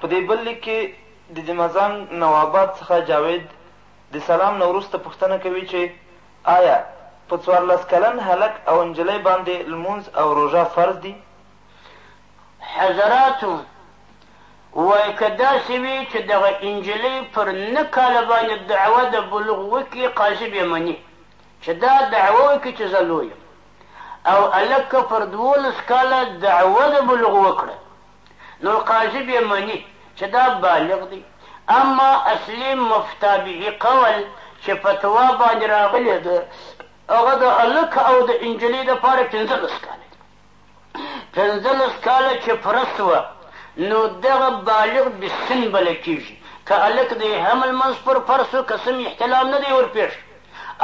په دې بل لیک کې د دمازان نواباد څخه جاوید د سلام نه وروسته پوښتنه کوي چې آیا په څوارلس کلن هلک او نجلۍ باندې لمونځ او روژه فرض دي؟ حضراتو وایي که داسې وي چې دغه انجلۍ پر نه کاله باندې دعوه د بلوغ وکړي قاضي به مني چې دا دعوه وکړي چې زه لوی یم او هلک که پر دوولس کاله دعوه د بلوغ وکړه نو قاضي به مني چې دا بالغ دی اما اصلي مفتابعي قول چې فتوا باندې راغلې ده هغه د هلک او د انجلۍ دپاره پنځلس کاله دي پنځلس کاله چې پوره سوه نو دغه بالغ بسن بلل کېږي که هلک د حمل منځ پر فرض که سم احتلام نه دی ورپېښ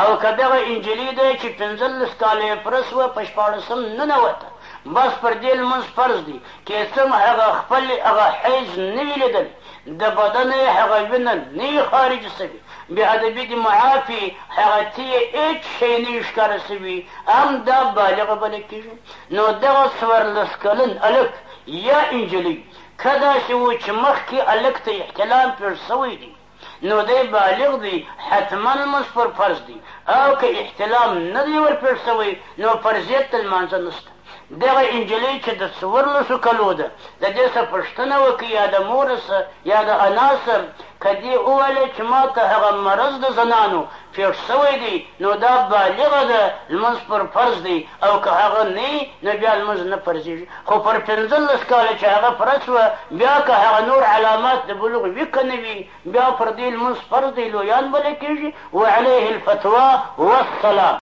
او که دغه انجلی ده چی پنځلس کاله یې پوره سوه په شپاړسم ننوته بس پر دې لمونځ فرض دی که څه هم هغه خپل هغه حیض نه وي لیدلی د بدنه یې هغه وینه نه وي خارج سوي بیا د بد معافي هغه ته یې هیڅ شی نه وي ښکاره سوي هم دا بالغه بلل کیږي نو دغه څوارلس کلن هلک یا انجلۍ که داسې و چې مخکې هلک ته احتلام پېښ سوی دی نو دی بالغ دی حتما لمونځ پر فرض دی او که احتلام نه دی ورپېښ شوی نو فرضیت د لمانځه نشته دغه انجلۍ چې د څوارلسو کلو ده د دې څخه پوښتنه وکړي یا د مور سره یا د انا سره که دې وویل چې ما ته هغه مرض د زنانو پېښ شوی دی نو دا بالغه ده لمونځ پر فرض دی او که هغه نه وي نو بیا لمونځ نه فرضېږي خو پر پنځلس کاله چې هغه پوره شوه بیا که هغه نور علامات د بلوغ وي که نه وي بیا پر دې لمونځ فرض دی لویان بله کېږي وعليه الفتوی والسلام.